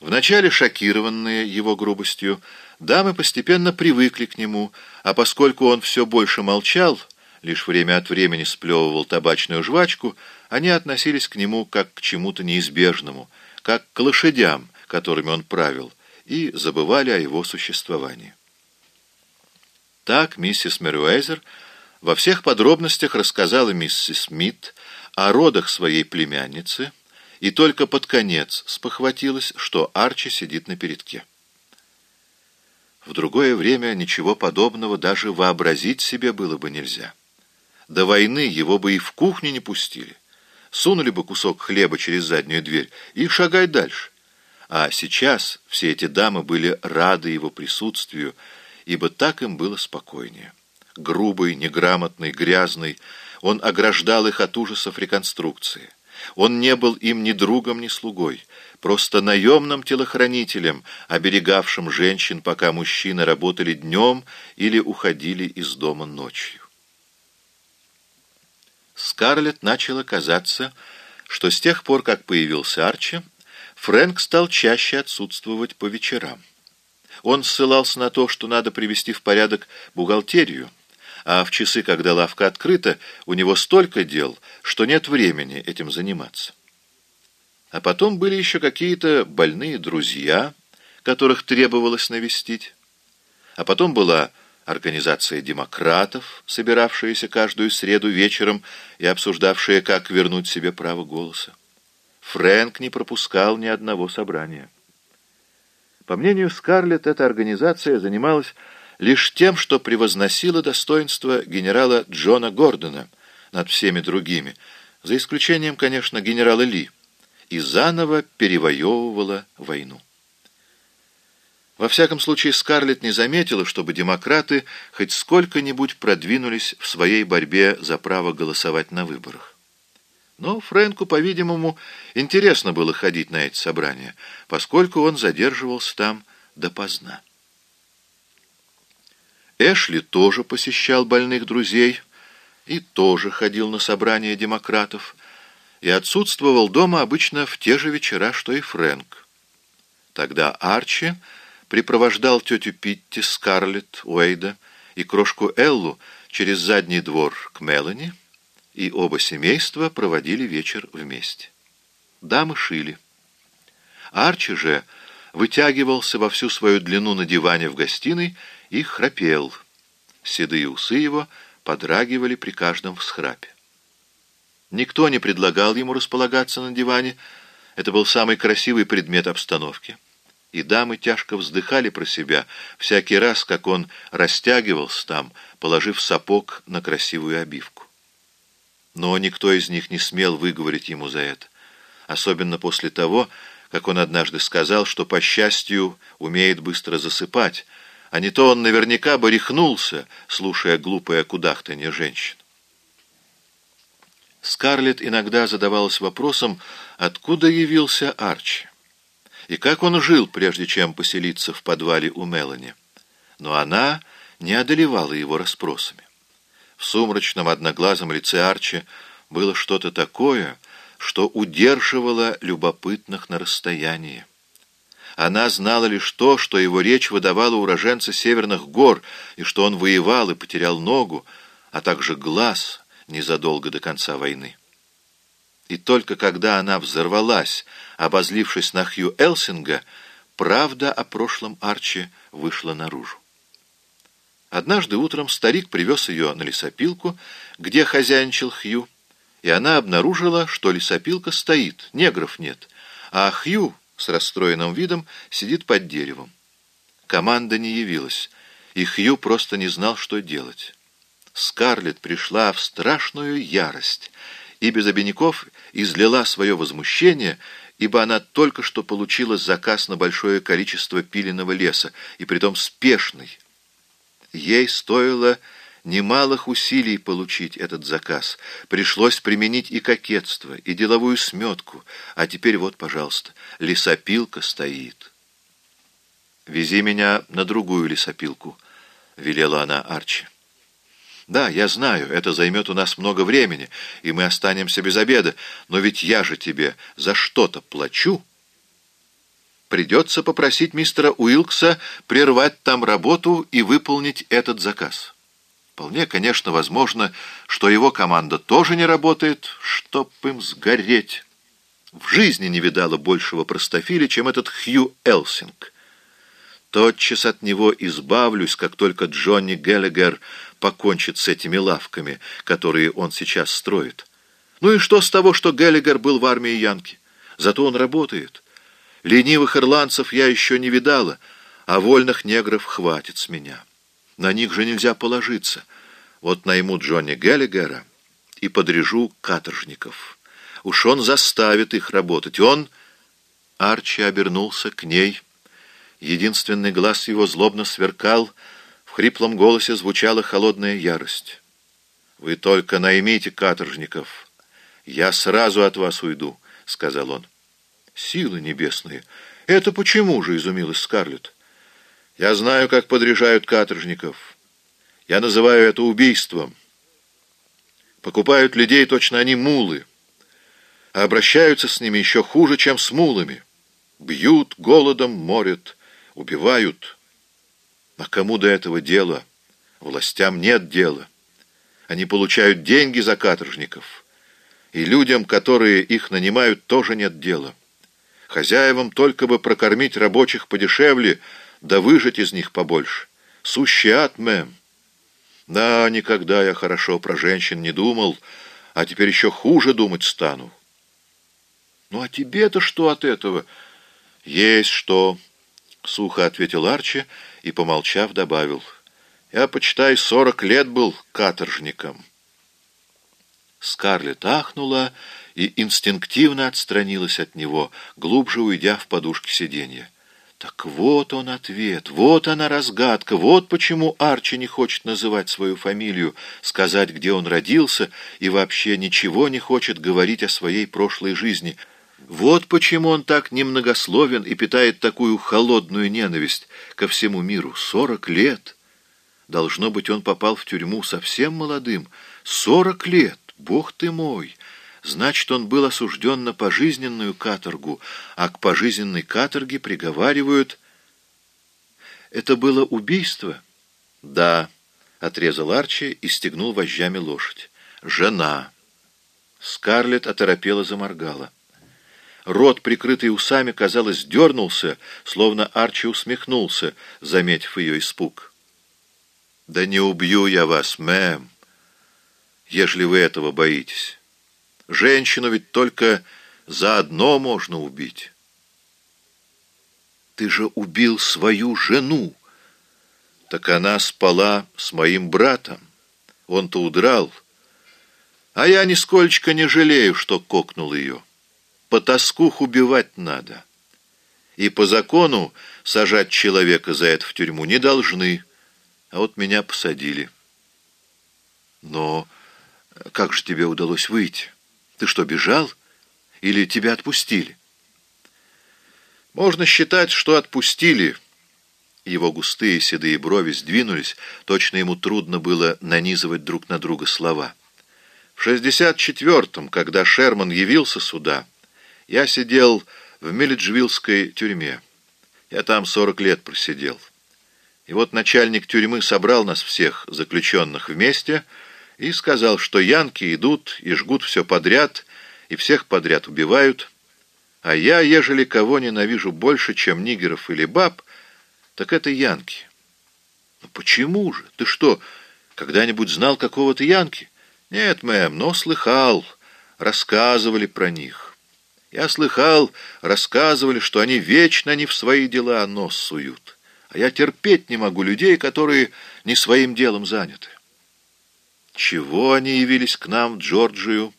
Вначале шокированные его грубостью, дамы постепенно привыкли к нему, а поскольку он все больше молчал, лишь время от времени сплевывал табачную жвачку, они относились к нему как к чему-то неизбежному, как к лошадям, которыми он правил, и забывали о его существовании. Так миссис Мерюэзер во всех подробностях рассказала миссис Смит о родах своей племянницы и только под конец спохватилась, что Арчи сидит на передке. В другое время ничего подобного даже вообразить себе было бы нельзя. До войны его бы и в кухню не пустили. Сунули бы кусок хлеба через заднюю дверь и шагай дальше. А сейчас все эти дамы были рады его присутствию, ибо так им было спокойнее. Грубый, неграмотный, грязный, он ограждал их от ужасов реконструкции. Он не был им ни другом, ни слугой, просто наемным телохранителем, оберегавшим женщин, пока мужчины работали днем или уходили из дома ночью. Скарлетт начала казаться, что с тех пор, как появился Арчи, Фрэнк стал чаще отсутствовать по вечерам. Он ссылался на то, что надо привести в порядок бухгалтерию, а в часы, когда лавка открыта, у него столько дел, что нет времени этим заниматься. А потом были еще какие-то больные друзья, которых требовалось навестить. А потом была организация демократов, собиравшаяся каждую среду вечером и обсуждавшая, как вернуть себе право голоса. Фрэнк не пропускал ни одного собрания. По мнению Скарлетт, эта организация занималась лишь тем, что превозносила достоинство генерала Джона Гордона над всеми другими, за исключением, конечно, генерала Ли, и заново перевоевывала войну. Во всяком случае, Скарлетт не заметила, чтобы демократы хоть сколько-нибудь продвинулись в своей борьбе за право голосовать на выборах. Но Фрэнку, по-видимому, интересно было ходить на эти собрания, поскольку он задерживался там допоздна. Эшли тоже посещал больных друзей и тоже ходил на собрания демократов, и отсутствовал дома обычно в те же вечера, что и Фрэнк. Тогда Арчи припровождал тетю Питти, Скарлетт, Уэйда и крошку Эллу через задний двор к Мелани, и оба семейства проводили вечер вместе. Дамы шили. Арчи же вытягивался во всю свою длину на диване в гостиной и храпел. Седые усы его подрагивали при каждом всхрапе. Никто не предлагал ему располагаться на диване. Это был самый красивый предмет обстановки. И дамы тяжко вздыхали про себя всякий раз, как он растягивался там, положив сапог на красивую обивку но никто из них не смел выговорить ему за это, особенно после того, как он однажды сказал, что, по счастью, умеет быстро засыпать, а не то он наверняка бы рехнулся, слушая глупое кудахтанье женщин. Скарлетт иногда задавалась вопросом, откуда явился Арчи, и как он жил, прежде чем поселиться в подвале у Мелани. Но она не одолевала его расспросами. В сумрачном одноглазом лице Арчи было что-то такое, что удерживало любопытных на расстоянии. Она знала лишь то, что его речь выдавала уроженца северных гор, и что он воевал и потерял ногу, а также глаз незадолго до конца войны. И только когда она взорвалась, обозлившись на Хью Элсинга, правда о прошлом Арчи вышла наружу. Однажды утром старик привез ее на лесопилку, где хозяйничал Хью, и она обнаружила, что лесопилка стоит, негров нет, а Хью с расстроенным видом сидит под деревом. Команда не явилась, и Хью просто не знал, что делать. Скарлетт пришла в страшную ярость и без обиняков излила свое возмущение, ибо она только что получила заказ на большое количество пиленного леса, и притом спешный, Ей стоило немалых усилий получить этот заказ. Пришлось применить и кокетство, и деловую сметку. А теперь вот, пожалуйста, лесопилка стоит. «Вези меня на другую лесопилку», — велела она Арчи. «Да, я знаю, это займет у нас много времени, и мы останемся без обеда, но ведь я же тебе за что-то плачу». придется попросить мистера Уилкса прервать там работу и выполнить этот заказ. Вполне, конечно, возможно, что его команда тоже не работает, чтоб им сгореть. В жизни не видала большего простофиля, чем этот Хью Элсинг. Тотчас от него избавлюсь, как только Джонни Геллигер покончит с этими лавками, которые он сейчас строит. Ну и что с того, что Геллигер был в армии Янки? Зато он работает. Ленивых ирландцев я еще не видала, а вольных негров хватит с меня. На них же нельзя положиться. Вот найму Джонни Геллигера и подрежу каторжников. Уж он заставит их работать. Он... Арчи обернулся к ней. Единственный глаз его злобно сверкал. В хриплом голосе звучала холодная ярость. «Вы только наймите каторжников. Я сразу от вас уйду», — сказал он. «Силы небесные! Это почему же?» — изумилась Скарлетт. «Я знаю, как подряжают каторжников. Я называю это убийством. Покупают людей, точно они мулы, а обращаются с ними еще хуже, чем с мулами. Бьют, голодом морят, убивают. А кому до этого дела? Властям нет дела. Они получают деньги за каторжников, и людям, которые их нанимают, тоже нет дела». Хозяевам только бы прокормить рабочих подешевле, да выжать из них побольше. Сущий ад, мэм. Да, никогда я хорошо про женщин не думал, а теперь еще хуже думать стану. Ну, а тебе-то что от этого? Есть что, — сухо ответил Арчи и, помолчав, добавил. Я, почитай, сорок лет был каторжником. Скарлетт ахнула и инстинктивно отстранилась от него, глубже уйдя в подушки сиденья. Так вот он ответ, вот она разгадка, вот почему Арчи не хочет называть свою фамилию, сказать, где он родился, и вообще ничего не хочет говорить о своей прошлой жизни. Вот почему он так немногословен и питает такую холодную ненависть ко всему миру. Сорок лет! Должно быть, он попал в тюрьму совсем молодым. Сорок лет! Бог ты мой! Значит, он был осужден на пожизненную каторгу, а к пожизненной каторге приговаривают... Это было убийство? Да, отрезал Арчи и стегнул вожжами лошадь. Жена. Скарлетт оторопела заморгала. Рот, прикрытый усами, казалось, дернулся, словно Арчи усмехнулся, заметив ее испуг. «Да не убью я вас, мэм, ежели вы этого боитесь». Женщину ведь только заодно можно убить. Ты же убил свою жену. Так она спала с моим братом. Он-то удрал. А я нисколько не жалею, что кокнул ее. По тоскух убивать надо. И по закону сажать человека за это в тюрьму не должны. А вот меня посадили. Но как же тебе удалось выйти? Ты что, бежал? Или тебя отпустили? Можно считать, что отпустили. Его густые седые брови сдвинулись, точно ему трудно было нанизывать друг на друга слова. В шестьдесят четвертом, когда Шерман явился сюда, я сидел в Милледжвиллской тюрьме. Я там сорок лет просидел. И вот начальник тюрьмы собрал нас всех, заключенных, вместе — и сказал, что янки идут и жгут все подряд, и всех подряд убивают, а я, ежели кого ненавижу больше, чем нигеров или баб, так это янки. Ну почему же? Ты что, когда-нибудь знал какого-то янки? Нет, мэм, но слыхал, рассказывали про них. Я слыхал, рассказывали, что они вечно не в свои дела нос суют. А я терпеть не могу людей, которые не своим делом заняты. Чего они явились к нам в Джорджию?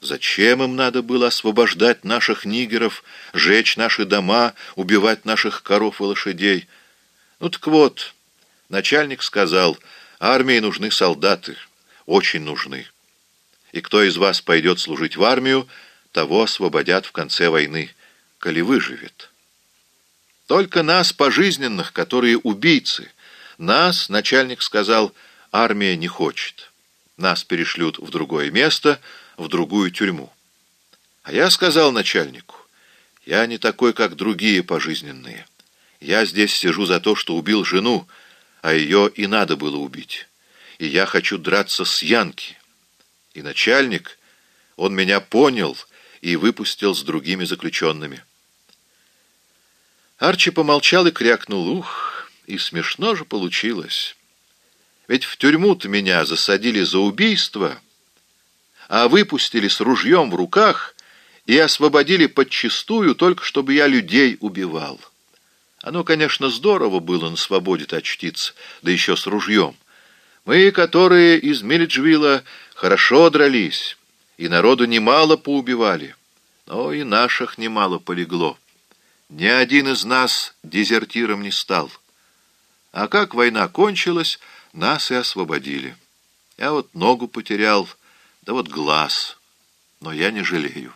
Зачем им надо было освобождать наших нигеров, жечь наши дома, убивать наших коров и лошадей? Ну так вот, начальник сказал, армии нужны солдаты, очень нужны. И кто из вас пойдет служить в армию, того освободят в конце войны, коли выживет. Только нас, пожизненных, которые убийцы, нас, начальник сказал, армия не хочет». Нас перешлют в другое место, в другую тюрьму. А я сказал начальнику, Я не такой, как другие пожизненные. Я здесь сижу за то, что убил жену, а ее и надо было убить. И я хочу драться с Янки. И начальник, он меня понял и выпустил с другими заключенными. Арчи помолчал и крякнул. Ух, и смешно же получилось. Ведь в тюрьму-то меня засадили за убийство, а выпустили с ружьем в руках и освободили подчистую, только чтобы я людей убивал. Оно, конечно, здорово было на свободе-то очтиться, да еще с ружьем. Мы, которые из Милиджвилла, хорошо дрались, и народу немало поубивали, но и наших немало полегло. Ни один из нас дезертиром не стал. А как война кончилась, нас и освободили. Я вот ногу потерял, да вот глаз, но я не жалею.